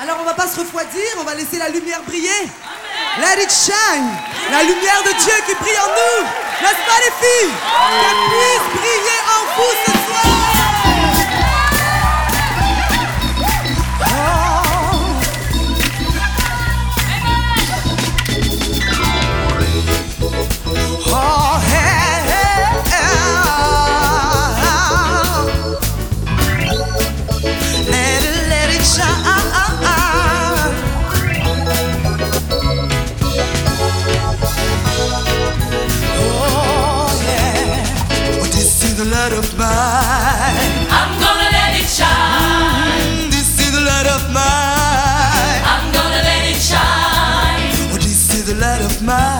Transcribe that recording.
Alors on va pas se refroidir, on va laisser la lumière briller. Let it shine. La lumière de Dieu qui brille en nous. N'est-ce pas les filles? Briller en vous ce soir. is the light of mine. I'm gonna let it shine. Mm, this is the light of mine. I'm gonna let it shine. Oh, this is the light of mine.